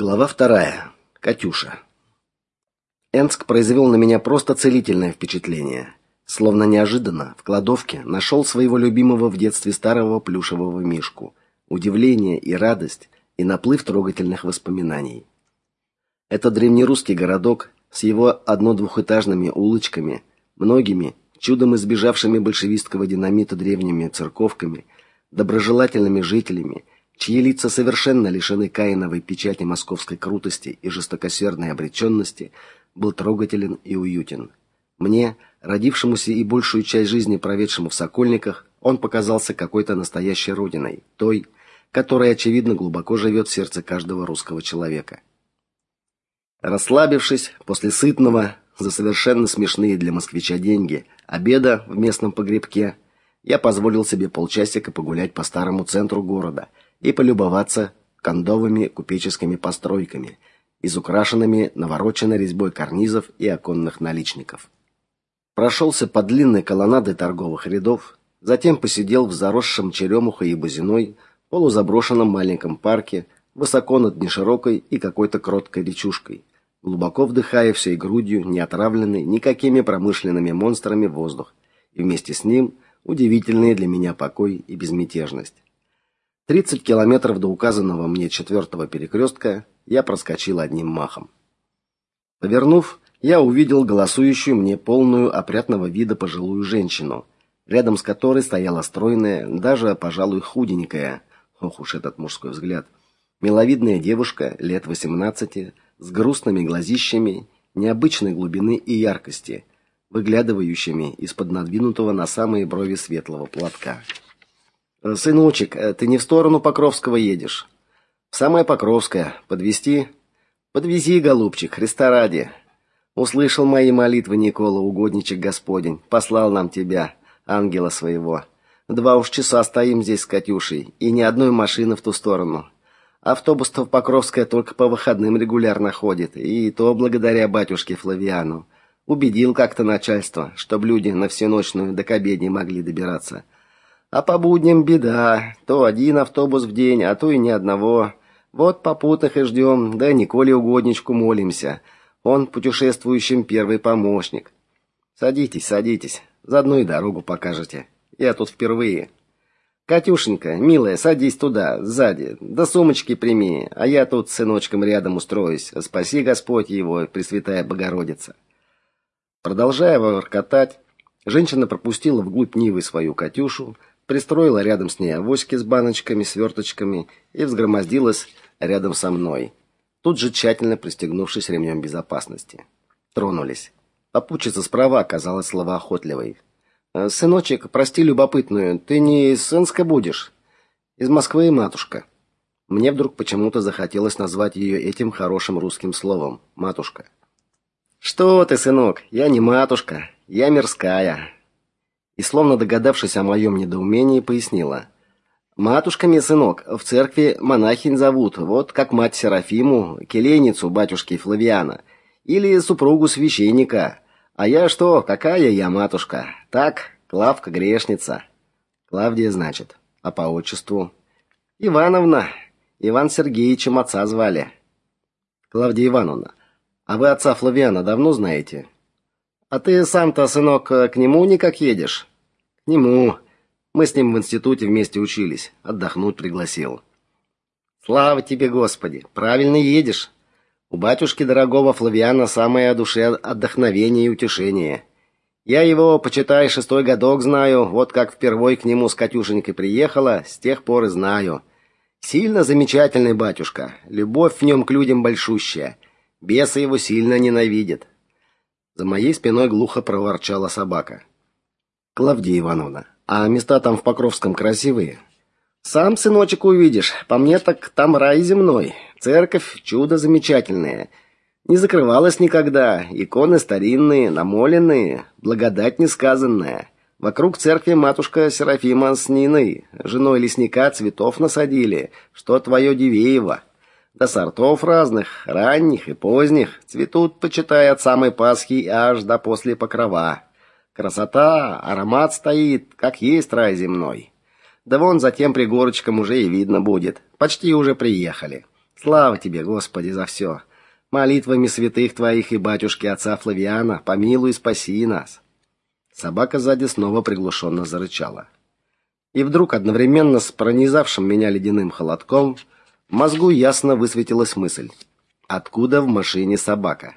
Глава вторая. Катюша. Энск произвел на меня просто целительное впечатление. Словно неожиданно в кладовке нашел своего любимого в детстве старого плюшевого мишку. Удивление и радость, и наплыв трогательных воспоминаний. Это древнерусский городок с его одно-двухэтажными улочками, многими чудом избежавшими большевистского динамита древними церковками, доброжелательными жителями – чьи лица совершенно лишены каиновой печати московской крутости и жестокосердной обреченности, был трогателен и уютен. Мне, родившемуся и большую часть жизни проведшему в Сокольниках, он показался какой-то настоящей родиной, той, которая очевидно глубоко живет в сердце каждого русского человека. Расслабившись после сытного, за совершенно смешные для москвича деньги, обеда в местном погребке, я позволил себе полчасика погулять по старому центру города – и полюбоваться кондовыми купеческими постройками, изукрашенными навороченной резьбой карнизов и оконных наличников. Прошелся по длинной колоннаде торговых рядов, затем посидел в заросшем черемухой и бузиной полузаброшенном маленьком парке, высоко над неширокой и какой-то кроткой речушкой, глубоко вдыхая всей грудью неотравленный никакими промышленными монстрами воздух, и вместе с ним удивительные для меня покой и безмятежность. 30 километров до указанного мне четвертого перекрестка я проскочил одним махом. Повернув, я увидел голосующую мне полную опрятного вида пожилую женщину, рядом с которой стояла стройная, даже, пожалуй, худенькая, ох уж этот мужской взгляд, миловидная девушка лет 18 с грустными глазищами необычной глубины и яркости, выглядывающими из-под надвинутого на самые брови светлого платка. Сыночек, э, ты не в сторону Покровского едешь. В самое Покровское. Подвести? Подвези, голубчик, Христа ради. Услышал мои молитвы Никола, угодничек Господень, послал нам тебя, ангела своего. Два уж часа стоим здесь с Катюшей, и ни одной машины в ту сторону. Автобус-то в Покровское только по выходным регулярно ходит, и то благодаря батюшке Флавиану. Убедил как-то начальство, чтоб люди на всеночную до к обедне могли добираться. А по будням беда. То один автобус в день, а то и ни одного. Вот попутных и ждем, да Николе угодничку молимся. Он путешествующим первый помощник. Садитесь, садитесь. Заодно и дорогу покажете. Я тут впервые. Катюшенька, милая, садись туда, сзади. Да сумочки прими, а я тут с сыночком рядом устроюсь. Спаси Господь его, Пресвятая Богородица. Продолжая воркотать, женщина пропустила вглубь Нивы свою Катюшу, пристроила рядом с ней авоськи с баночками, сверточками и взгромоздилась рядом со мной, тут же тщательно пристегнувшись ремнем безопасности. Тронулись. Попутчица справа оказалась словоохотливой. «Э, «Сыночек, прости любопытную, ты не из Сенска будешь?» «Из Москвы, матушка». Мне вдруг почему-то захотелось назвать ее этим хорошим русским словом «матушка». «Что ты, сынок, я не матушка, я мирская, и, словно догадавшись о моем недоумении, пояснила. «Матушками, сынок, в церкви монахинь зовут, вот как мать Серафиму, келейницу батюшки Флавиана, или супругу священника. А я что, какая я матушка? Так, Клавка грешница». «Клавдия, значит, а по отчеству?» «Ивановна. Иван Сергеевичем отца звали». «Клавдия Ивановна, а вы отца Флавиана давно знаете?» «А ты сам-то, сынок, к нему никак едешь?» нему. Мы с ним в институте вместе учились. Отдохнуть пригласил. Слава тебе, Господи. Правильно едешь. У батюшки дорогого Флавиана самое о душе отдохновение и утешение. Я его, почитай, шестой годок знаю, вот как впервой к нему с Катюшенькой приехала, с тех пор и знаю. Сильно замечательный батюшка, любовь в нем к людям большущая. Бесы его сильно ненавидят. За моей спиной глухо проворчала собака. Клавдия Ивановна, а места там в Покровском красивые? Сам, сыночек, увидишь. По мне так там рай земной. Церковь чудо замечательное. Не закрывалась никогда. Иконы старинные, намоленные, благодать несказанная. Вокруг церкви матушка Серафима с Ниной, женой лесника, цветов насадили, что твое Дивеево. До сортов разных, ранних и поздних, цветут, почитай, от самой Пасхи аж до после Покрова. Красота, аромат стоит, как есть рай земной. Да вон за тем пригорочком уже и видно будет. Почти уже приехали. Слава тебе, Господи, за все. Молитвами святых твоих и батюшки отца Флавиана, помилуй и спаси нас. Собака сзади снова приглушенно зарычала. И вдруг одновременно с пронизавшим меня ледяным холодком мозгу ясно высветилась мысль: откуда в машине собака?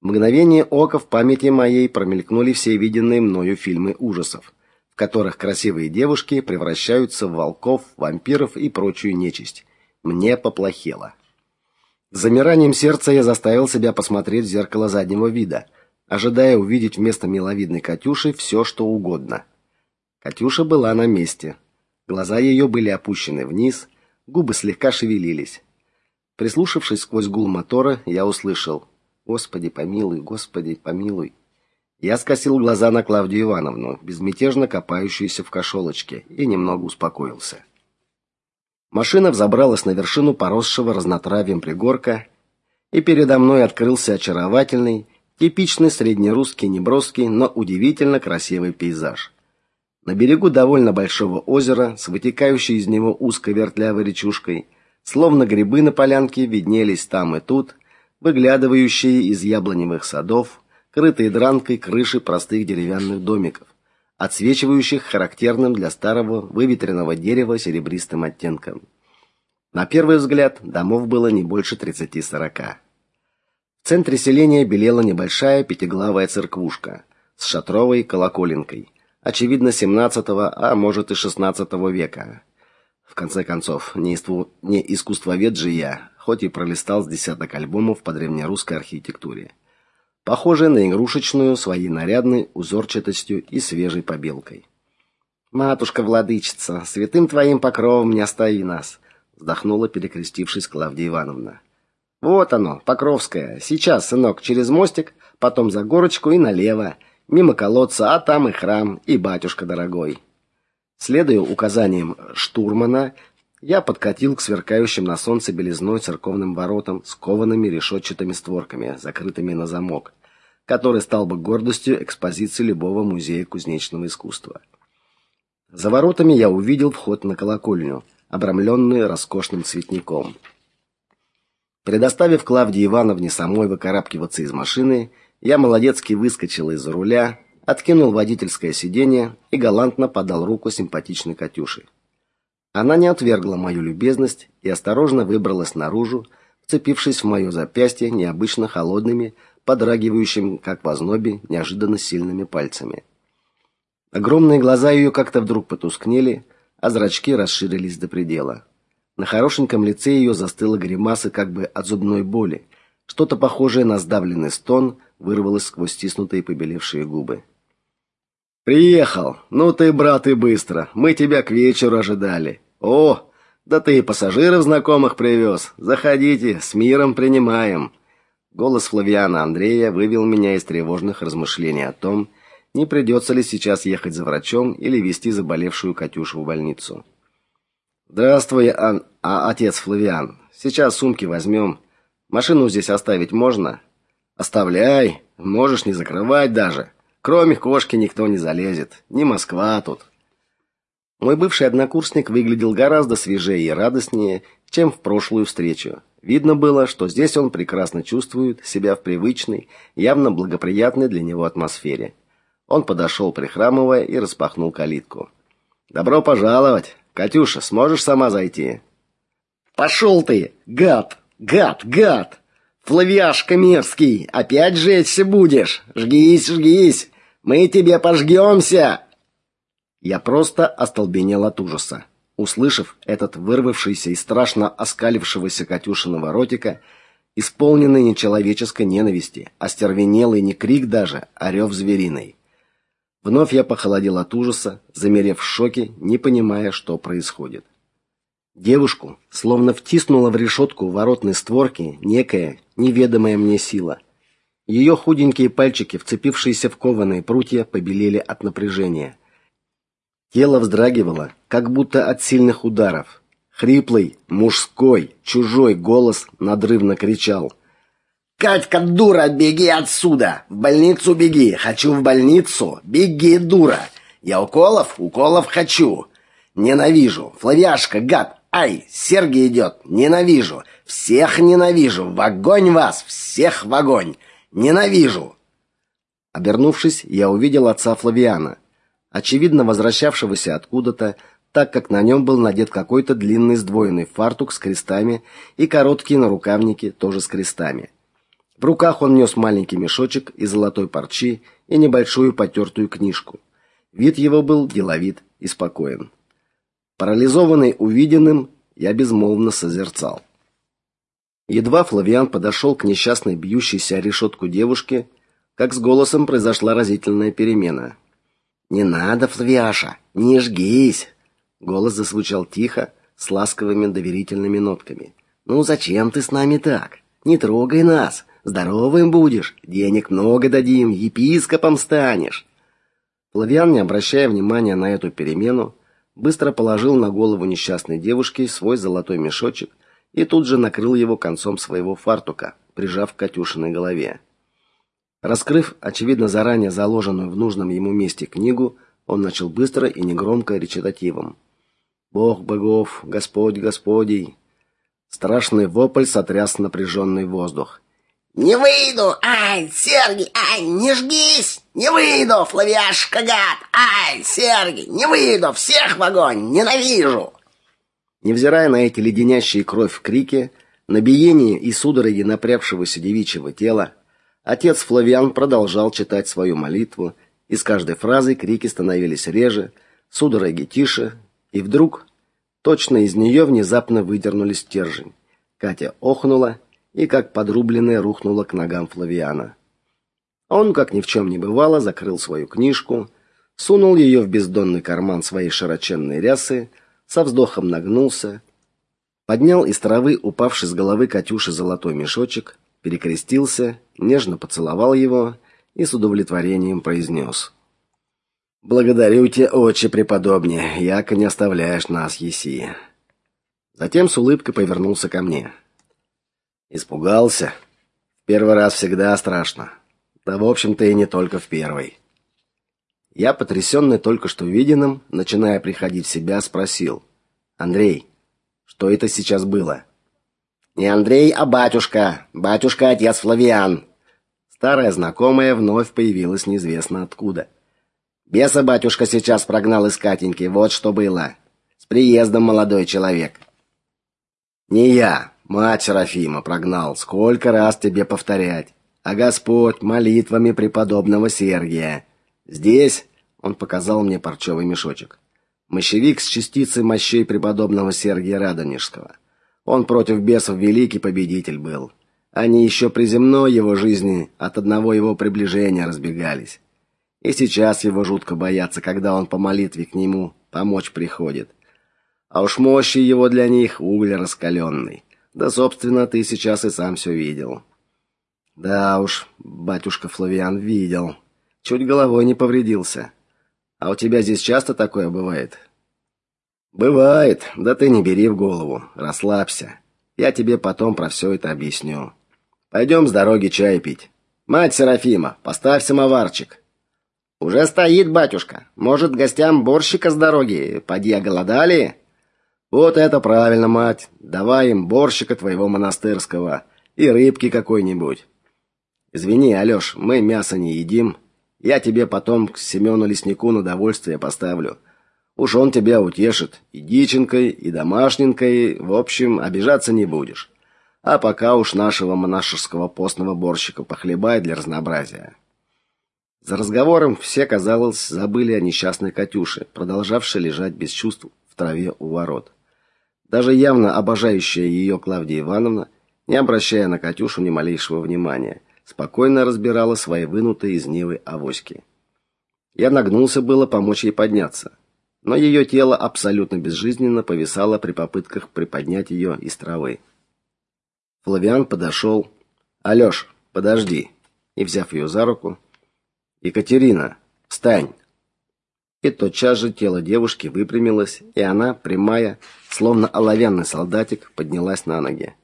В мгновение ока в памяти моей промелькнули все виденные мною фильмы ужасов, в которых красивые девушки превращаются в волков, вампиров и прочую нечисть. Мне поплохело. С замиранием сердца я заставил себя посмотреть в зеркало заднего вида, ожидая увидеть вместо миловидной Катюши все, что угодно. Катюша была на месте. Глаза ее были опущены вниз, губы слегка шевелились. Прислушавшись сквозь гул мотора, я услышал: Господи, помилуй, Господи, помилуй. Я скосил глаза на Клавдию Ивановну, безмятежно копающуюся в кошелочке, и немного успокоился. Машина взобралась на вершину поросшего разнотравьем пригорка, и передо мной открылся очаровательный, типичный среднерусский неброский, но удивительно красивый пейзаж. На берегу довольно большого озера, с вытекающей из него узкой вертлявой речушкой, словно грибы на полянке, виднелись там и тут выглядывающие из яблоневых садов, крытые дранкой крыши простых деревянных домиков, отсвечивающих характерным для старого выветренного дерева серебристым оттенком. На первый взгляд домов было не больше 30-40. В центре селения белела небольшая пятиглавая церквушка с шатровой колоколенкой, очевидно, 17 а может и 16 века. В конце концов, не, иску... не искусствовед же я, хоть и пролистал с десяток альбомов по древнерусской архитектуре. Похожие на игрушечную своей нарядной узорчатостью и свежей побелкой. Матушка-владычица, святым твоим покровом не остави нас, вздохнула, перекрестившись Клавдия Ивановна. Вот оно, Покровское. Сейчас, сынок, через мостик, потом за горочку и налево, мимо колодца, а там и храм, и батюшка дорогой. Следуя указаниям штурмана, я подкатил к сверкающим на солнце белизной церковным воротам с коваными решетчатыми створками, закрытыми на замок, который стал бы гордостью экспозиции любого музея кузнечного искусства. За воротами я увидел вход на колокольню, обрамленную роскошным цветником. Предоставив Клавдии Ивановне самой выкарабкиваться из машины, я молодецки выскочил из-за руля, откинул водительское сиденье и галантно подал руку симпатичной Катюше. Она не отвергла мою любезность и осторожно выбралась наружу, вцепившись в мое запястье необычно холодными, подрагивающими, как в ознобе, неожиданно сильными пальцами. Огромные глаза ее как-то вдруг потускнели, а зрачки расширились до предела. На хорошеньком лице ее застыла гримаса как бы от зубной боли. Что-то похожее на сдавленный стон вырвалось сквозь стиснутые побелевшие губы. Приехал. Ну ты, брат, и быстро. Мы тебя к вечеру ожидали. О, да ты и пассажиров знакомых привез. Заходите, с миром принимаем. Голос Флавиана Андрея вывел меня из тревожных размышлений о том, не придется ли сейчас ехать за врачом или везти заболевшую Катюшу в больницу. Здравствуй, Ан, а отец Флавиан. Сейчас сумки возьмем. Машину здесь оставить можно? Оставляй, можешь не закрывать даже. Кроме кошки никто не залезет. Не Москва тут. Мой бывший однокурсник выглядел гораздо свежее и радостнее, чем в прошлую встречу. Видно было, что здесь он прекрасно чувствует себя в привычной, явно благоприятной для него атмосфере. Он подошел, прихрамывая, и распахнул калитку. Добро пожаловать. Катюша, сможешь сама зайти? Пошел ты, гад, гад, гад. Флавиашка мерзкий, опять жечься будешь. Жгись, жгись. Мы тебе пожгемся!» Я просто остолбенел от ужаса. Услышав этот вырвавшийся и страшно оскалившегося Катюшиного ротика, исполненный нечеловеческой ненависти, остервенелый не крик даже, а рев звериный. Вновь я похолодел от ужаса, замерев в шоке, не понимая, что происходит. Девушку словно втиснула в решетку воротной створки некая неведомая мне сила. Ее худенькие пальчики, вцепившиеся в кованые прутья, побелели от напряжения. Тело вздрагивало, как будто от сильных ударов. Хриплый, мужской, чужой голос надрывно кричал: "Катька, дура, беги отсюда! В больницу беги! Хочу в больницу! Беги, дура! Я уколов, уколов хочу! Ненавижу! Флавиашка, гад! Ай, Сергей идет! Ненавижу! Всех ненавижу! В огонь вас! Всех в огонь! Ненавижу!» Обернувшись, я увидел отца Флавиана, очевидно возвращавшегося откуда-то, так как на нем был надет какой-то длинный сдвоенный фартук с крестами и короткие нарукавники тоже с крестами. В руках он нес маленький мешочек из золотой парчи и небольшую потертую книжку. Вид его был деловит и спокоен. Парализованный увиденным, я безмолвно созерцал. Едва Флавиан подошел к несчастной бьющейся о решетку девушке, как с голосом произошла разительная перемена. «Не надо, Флавиаша, не жгись!» Голос зазвучал тихо, с ласковыми доверительными нотками. «Ну зачем ты с нами так? Не трогай нас! Здоровым будешь, денег много дадим, епископом станешь!» Флавиан, не обращая внимания на эту перемену, быстро положил на голову несчастной девушки свой золотой мешочек и тут же накрыл его концом своего фартука, прижав к Катюшиной голове. Раскрыв, очевидно, заранее заложенную в нужном ему месте книгу, он начал быстро и негромко речитативом. Бог богов, Господь Господей. Страшный вопль сотряс напряженный воздух. Не выйду, ай, Сергей, ай, не жгись, не выйду, Флавиашка гад, ай, Сергей, не выйду, всех в огонь, ненавижу. Невзирая на эти леденящие кровь крики, на биение и судороги напрягшегося девичьего тела, отец Флавиан продолжал читать свою молитву, и с каждой фразой крики становились реже, судороги тише, и вдруг точно из нее внезапно выдернулись стержень. Катя охнула и, как подрубленная, рухнула к ногам Флавиана. Он, как ни в чем не бывало, закрыл свою книжку, сунул ее в бездонный карман своей широченной рясы, со вздохом нагнулся, поднял из травы упавший с головы Катюши золотой мешочек, перекрестился, нежно поцеловал его и с удовлетворением произнес — Благодарю тебя, отче преподобнее, яко не оставляешь нас, еси. Затем с улыбкой повернулся ко мне. Испугался. В первый раз всегда страшно. Да, в общем-то, и не только в первый. Я, потрясенный только что виденным, начиная приходить в себя, спросил: "Андрей, что это сейчас было?" "Не Андрей, а батюшка. Батюшка отец Флавиан". Старая знакомая вновь появилась неизвестно откуда. Беса батюшка сейчас прогнал из Катеньки, вот что было. С приездом, молодой человек. Не я, мать Серафима прогнал. Сколько раз тебе повторять? А Господь молитвами преподобного Сергия. Здесь он показал мне парчевый мешочек. Мощевик с частицей мощей преподобного Сергия Радонежского. Он против бесов великий победитель был. Они еще при земной его жизни от одного его приближения разбегались. И сейчас его жутко боятся, когда он по молитве к нему помочь приходит. А уж мощи его для них уголь раскаленный. Да, собственно, ты сейчас и сам все видел. Да уж, батюшка Флавиан видел. Чуть головой не повредился. А у тебя здесь часто такое бывает? Бывает. Да ты не бери в голову. Расслабься. Я тебе потом про все это объясню. Пойдем с дороги чай пить. Мать Серафима, поставь самоварчик. Уже стоит, батюшка. Может, гостям борщика с дороги? Поди голодали? Вот это правильно, мать. Давай им борщика твоего монастырского и рыбки какой-нибудь. Извини, Алёш, мы мясо не едим. Я тебе потом к Семену Леснику на довольствие поставлю. Уж он тебя утешит и диченкой, и домашненькой, в общем, обижаться не будешь. А пока уж нашего монашеского постного борщика похлебай для разнообразия. За разговором все, казалось, забыли о несчастной Катюше, продолжавшей лежать без чувств в траве у ворот. Даже явно обожающая ее Клавдия Ивановна, не обращая на Катюшу ни малейшего внимания, спокойно разбирала свои вынутые из нивы авоськи. Я нагнулся было помочь ей подняться, но ее тело абсолютно безжизненно повисало при попытках приподнять ее из травы. Флавиан подошел. «Алёш, подожди!» И, взяв ее за руку, Екатерина, встань. И тотчас же тело девушки выпрямилось, и она, прямая, словно оловянный солдатик, поднялась на ноги.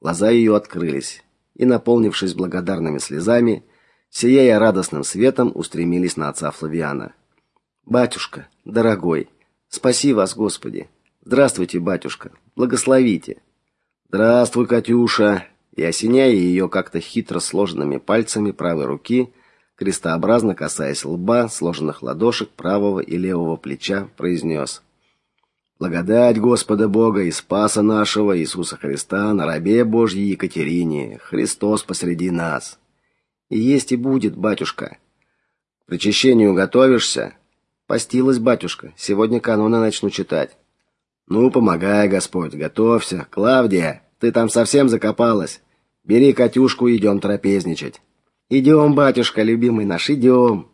Глаза ее открылись, и, наполнившись благодарными слезами, сияя радостным светом, устремились на отца Флавиана. Батюшка, дорогой, спаси вас, Господи. Здравствуйте, батюшка. Благословите. Здравствуй, Катюша. И осеняя ее как-то хитро сложенными пальцами правой руки, крестообразно касаясь лба, сложенных ладошек правого и левого плеча, произнес: Благодать Господа Бога и Спаса нашего Иисуса Христа на рабе Божьей Екатерине, Христос посреди нас. И есть и будет, батюшка. К причащению готовишься? Постилась, батюшка. Сегодня каноны начну читать. Ну, помогай, Господь, готовься. Клавдия, ты там совсем закопалась. Бери Катюшку идем трапезничать. Идем, батюшка, любимый наш, идем.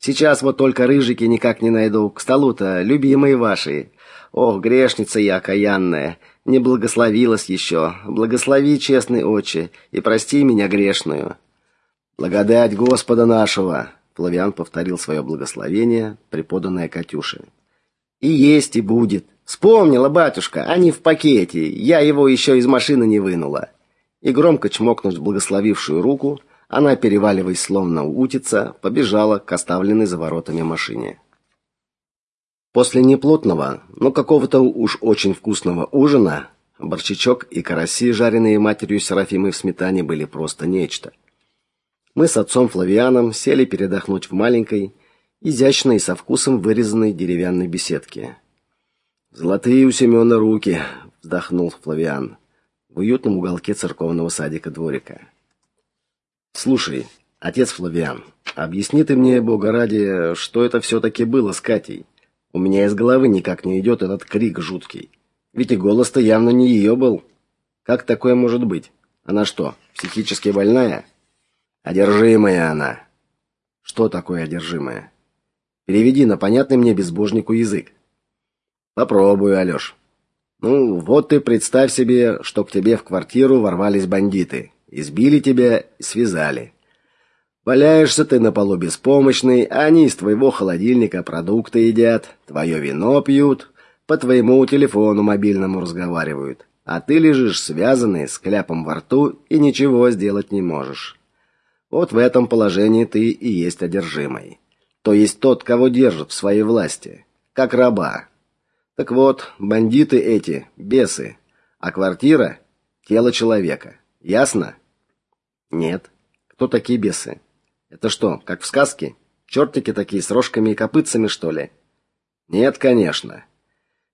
Сейчас вот только рыжики никак не найду. К столу-то любимые ваши. Ох, грешница я окаянная, не благословилась еще. Благослови, честный отче, и прости меня грешную. Благодать Господа нашего, Флавиан повторил свое благословение, преподанное Катюше. И есть и будет. Вспомнила батюшка, они в пакете. Я его еще из машины не вынула. И громко чмокнув благословившую руку, она, переваливаясь словно утица, побежала к оставленной за воротами машине. После неплотного, но какого-то уж очень вкусного ужина, борщичок и караси, жареные матерью Серафимой в сметане, были просто нечто. Мы с отцом Флавианом сели передохнуть в маленькой, изящной и со вкусом вырезанной деревянной беседке. Золотые у Семёна руки, вздохнул Флавиан в уютном уголке церковного садика дворика. Слушай, отец Флавиан, объясни ты мне, бога ради, что это все таки было с Катей? У меня из головы никак не идет этот крик жуткий. Ведь и голос-то явно не ее был. Как такое может быть? Она что, психически больная? Одержимая она. Что такое одержимая? Переведи на понятный мне безбожнику язык. Попробую, Алёш. Ну, вот ты представь себе, что к тебе в квартиру ворвались бандиты, избили тебя связали. Валяешься ты на полу беспомощный, а они из твоего холодильника продукты едят, твое вино пьют, по твоему телефону мобильному разговаривают, а ты лежишь связанный с кляпом во рту и ничего сделать не можешь. Вот в этом положении ты и есть одержимый. То есть тот, кого держат в своей власти, как раба. Так вот, бандиты эти бесы, а квартира тело человека. Ясно? Нет. Кто такие бесы? Это что, как в сказке? Чертики такие с рожками и копытцами, что ли? Нет, конечно.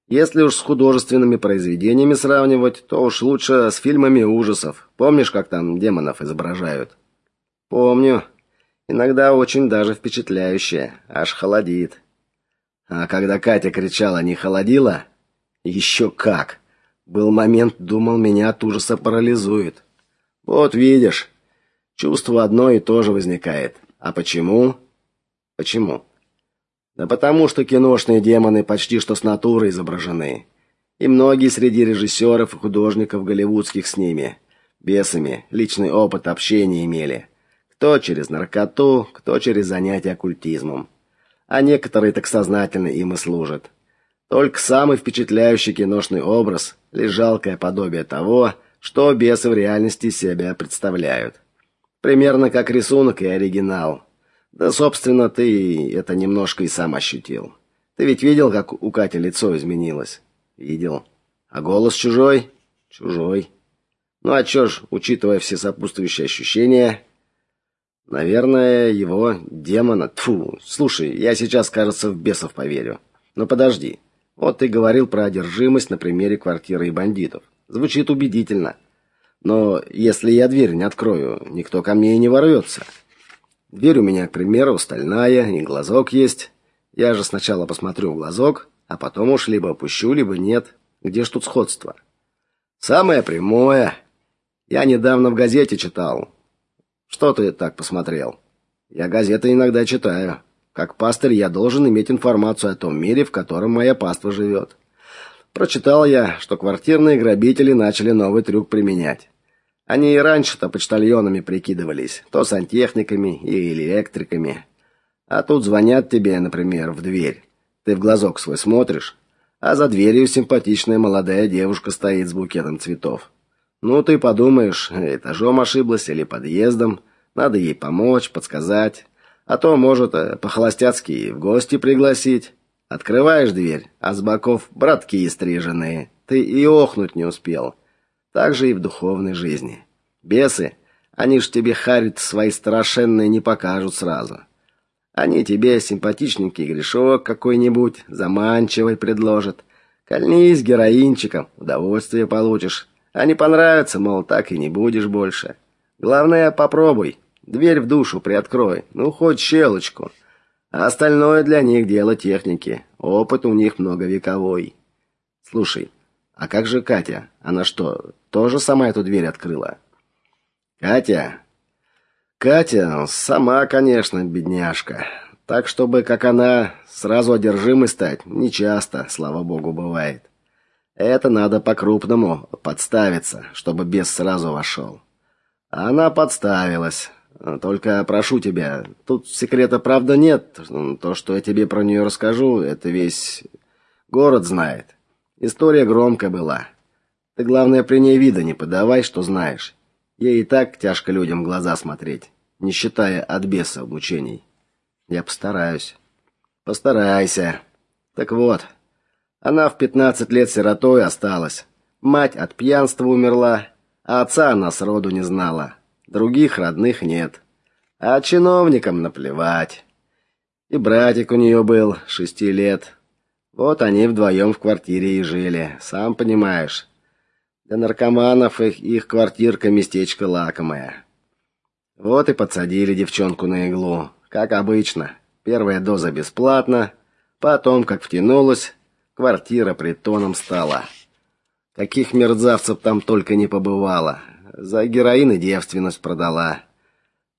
Если уж с художественными произведениями сравнивать, то уж лучше с фильмами ужасов. Помнишь, как там демонов изображают? Помню. Иногда очень даже впечатляюще, аж холодит. А когда Катя кричала «не холодила», еще как. Был момент, думал, меня от ужаса парализует. Вот видишь, чувство одно и то же возникает. А почему? Почему? Да потому что киношные демоны почти что с натуры изображены. И многие среди режиссеров и художников голливудских с ними, бесами, личный опыт общения имели. Кто через наркоту, кто через занятия оккультизмом а некоторые так сознательно им и служат. Только самый впечатляющий киношный образ – лишь жалкое подобие того, что бесы в реальности себя представляют. Примерно как рисунок и оригинал. Да, собственно, ты это немножко и сам ощутил. Ты ведь видел, как у Кати лицо изменилось? Видел. А голос чужой? Чужой. Ну а чё ж, учитывая все сопутствующие ощущения, Наверное, его демона. Тфу. Слушай, я сейчас, кажется, в бесов поверю. Но подожди. Вот ты говорил про одержимость на примере квартиры и бандитов. Звучит убедительно. Но если я дверь не открою, никто ко мне и не ворвется. Дверь у меня, к примеру, стальная, и глазок есть. Я же сначала посмотрю в глазок, а потом уж либо опущу, либо нет. Где ж тут сходство? Самое прямое. Я недавно в газете читал. Что ты так посмотрел? Я газеты иногда читаю. Как пастырь я должен иметь информацию о том мире, в котором моя паства живет. Прочитал я, что квартирные грабители начали новый трюк применять. Они и раньше-то почтальонами прикидывались, то сантехниками и электриками. А тут звонят тебе, например, в дверь. Ты в глазок свой смотришь, а за дверью симпатичная молодая девушка стоит с букетом цветов. Ну, ты подумаешь, этажом ошиблась или подъездом. Надо ей помочь, подсказать. А то, может, э, по-холостяцки в гости пригласить. Открываешь дверь, а с боков братки стриженные. Ты и охнуть не успел. Так же и в духовной жизни. Бесы, они ж тебе харит свои страшенные не покажут сразу. Они тебе симпатичненький грешок какой-нибудь заманчивый предложат. Кольнись героинчиком, удовольствие получишь. А не понравится, мол, так и не будешь больше. Главное, попробуй. Дверь в душу приоткрой, ну хоть щелочку. А остальное для них дело техники. Опыт у них многовековой. Слушай, а как же Катя? Она что, тоже сама эту дверь открыла? Катя? Катя сама, конечно, бедняжка. Так чтобы как она сразу одержимой стать, нечасто, слава богу, бывает. Это надо по-крупному подставиться, чтобы бес сразу вошел. Она подставилась. Только прошу тебя, тут секрета правда нет. То, что я тебе про нее расскажу, это весь город знает. История громкая была. Ты главное при ней вида не подавай, что знаешь. Ей и так тяжко людям глаза смотреть, не считая от беса мучений. Я постараюсь. Постарайся. Так вот, она в пятнадцать лет сиротой осталась. Мать от пьянства умерла, а отца она сроду не знала. Других родных нет. А чиновникам наплевать. И братик у нее был, шести лет. Вот они вдвоем в квартире и жили, сам понимаешь. Для наркоманов их, их квартирка местечко лакомое. Вот и подсадили девчонку на иглу, как обычно. Первая доза бесплатно, потом, как втянулась, квартира притоном стала. Каких мерзавцев там только не побывало. За героин и девственность продала.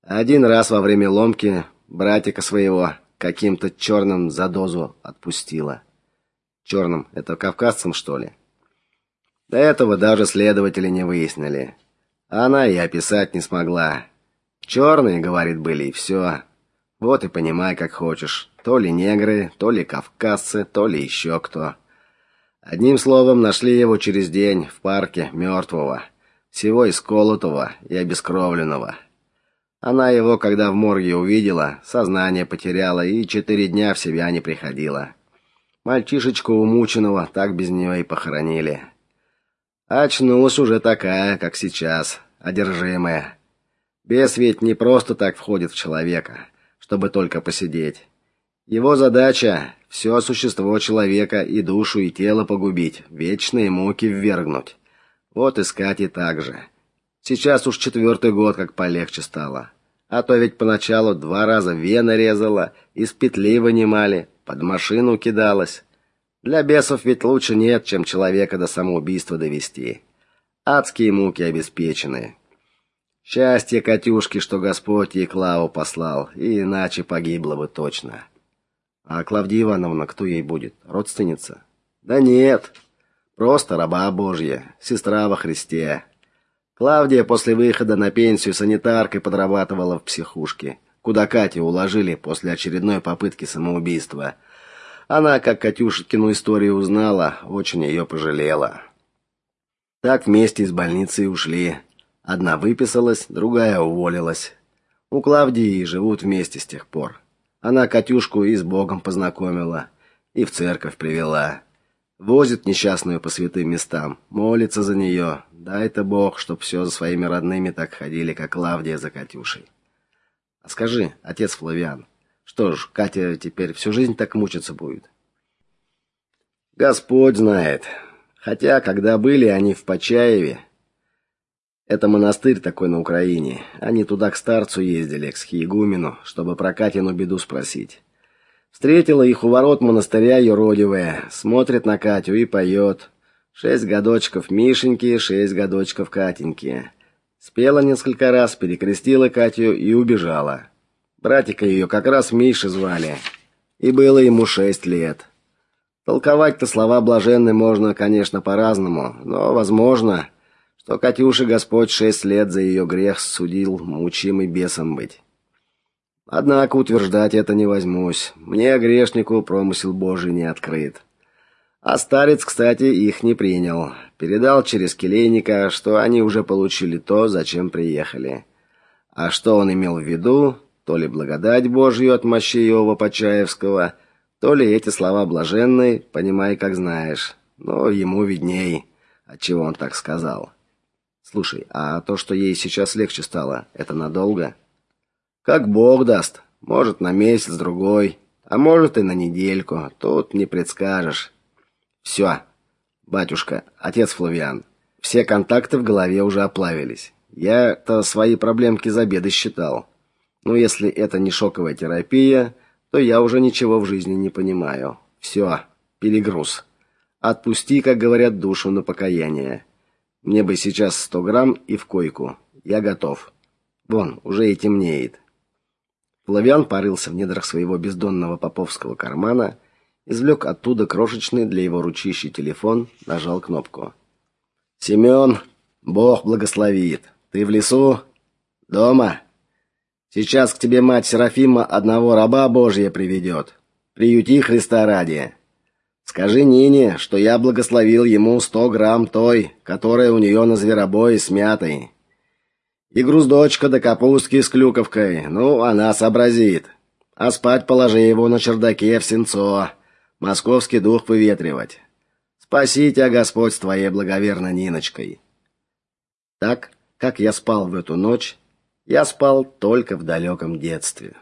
Один раз во время ломки братика своего каким-то черным за дозу отпустила. Черным это кавказцам, что ли? До этого даже следователи не выяснили. Она и описать не смогла. Черные, говорит, были и все. Вот и понимай, как хочешь. То ли негры, то ли кавказцы, то ли еще кто. Одним словом, нашли его через день в парке мертвого, всего исколотого и обескровленного. Она его, когда в морге увидела, сознание потеряла и четыре дня в себя не приходила. Мальчишечку умученного так без нее и похоронили. Очнулась уже такая, как сейчас, одержимая. Бес ведь не просто так входит в человека, чтобы только посидеть. Его задача все существо человека и душу, и тело погубить, вечные муки ввергнуть. Вот и так же. Сейчас уж четвертый год как полегче стало. А то ведь поначалу два раза вены резала, из петли вынимали, под машину кидалась. Для бесов ведь лучше нет, чем человека до самоубийства довести. Адские муки обеспечены. Счастье Катюшки, что Господь ей Клаву послал, иначе погибла бы точно. А Клавдия Ивановна кто ей будет? Родственница? Да нет, просто раба Божья, сестра во Христе. Клавдия после выхода на пенсию санитаркой подрабатывала в психушке, куда Катю уложили после очередной попытки самоубийства. Она, как Катюшкину историю узнала, очень ее пожалела. Так вместе из больницы и ушли. Одна выписалась, другая уволилась. У Клавдии живут вместе с тех пор. Она Катюшку и с Богом познакомила, и в церковь привела. Возит несчастную по святым местам, молится за нее. Дай-то Бог, чтоб все за своими родными так ходили, как Клавдия за Катюшей. А скажи, отец Флавиан, что ж, Катя теперь всю жизнь так мучиться будет? Господь знает. Хотя, когда были они в Почаеве, это монастырь такой на Украине. Они туда к старцу ездили, к схиегумену, чтобы про Катину беду спросить. Встретила их у ворот монастыря юродивая, смотрит на Катю и поет. Шесть годочков Мишеньки, шесть годочков Катеньки. Спела несколько раз, перекрестила Катю и убежала. Братика ее как раз Миша звали, и было ему шесть лет. Толковать-то слова блаженны можно, конечно, по-разному, но, возможно, что Катюше Господь шесть лет за ее грех судил, мучимый бесом быть. Однако утверждать это не возьмусь. Мне, грешнику, промысел Божий не открыт. А старец, кстати, их не принял. Передал через келейника, что они уже получили то, зачем приехали. А что он имел в виду, то ли благодать Божью от мощей Иова Почаевского, То ли эти слова блаженные, понимай, как знаешь, но ему видней, отчего он так сказал. Слушай, а то, что ей сейчас легче стало, это надолго? Как Бог даст, может, на месяц другой, а может и на недельку, тут не предскажешь. Все, батюшка, отец Флавиан. Все контакты в голове уже оплавились. Я-то свои проблемки за беды считал. Но если это не шоковая терапия, то я уже ничего в жизни не понимаю. Все, перегруз. Отпусти, как говорят, душу на покаяние. Мне бы сейчас сто грамм и в койку. Я готов. Вон, уже и темнеет. Флавиан порылся в недрах своего бездонного поповского кармана, извлек оттуда крошечный для его ручищи телефон, нажал кнопку. Семен, Бог благословит. Ты в лесу? Дома? Сейчас к тебе мать Серафима одного раба Божья приведет. Приюти Христа ради. Скажи Нине, что я благословил ему сто грамм той, которая у нее на зверобое с мятой. И груздочка до капустки с клюковкой, ну, она сообразит. А спать положи его на чердаке в сенцо, московский дух выветривать. Спаси тебя, Господь, с твоей благоверной Ниночкой. Так, как я спал в эту ночь, я спал только в далеком детстве.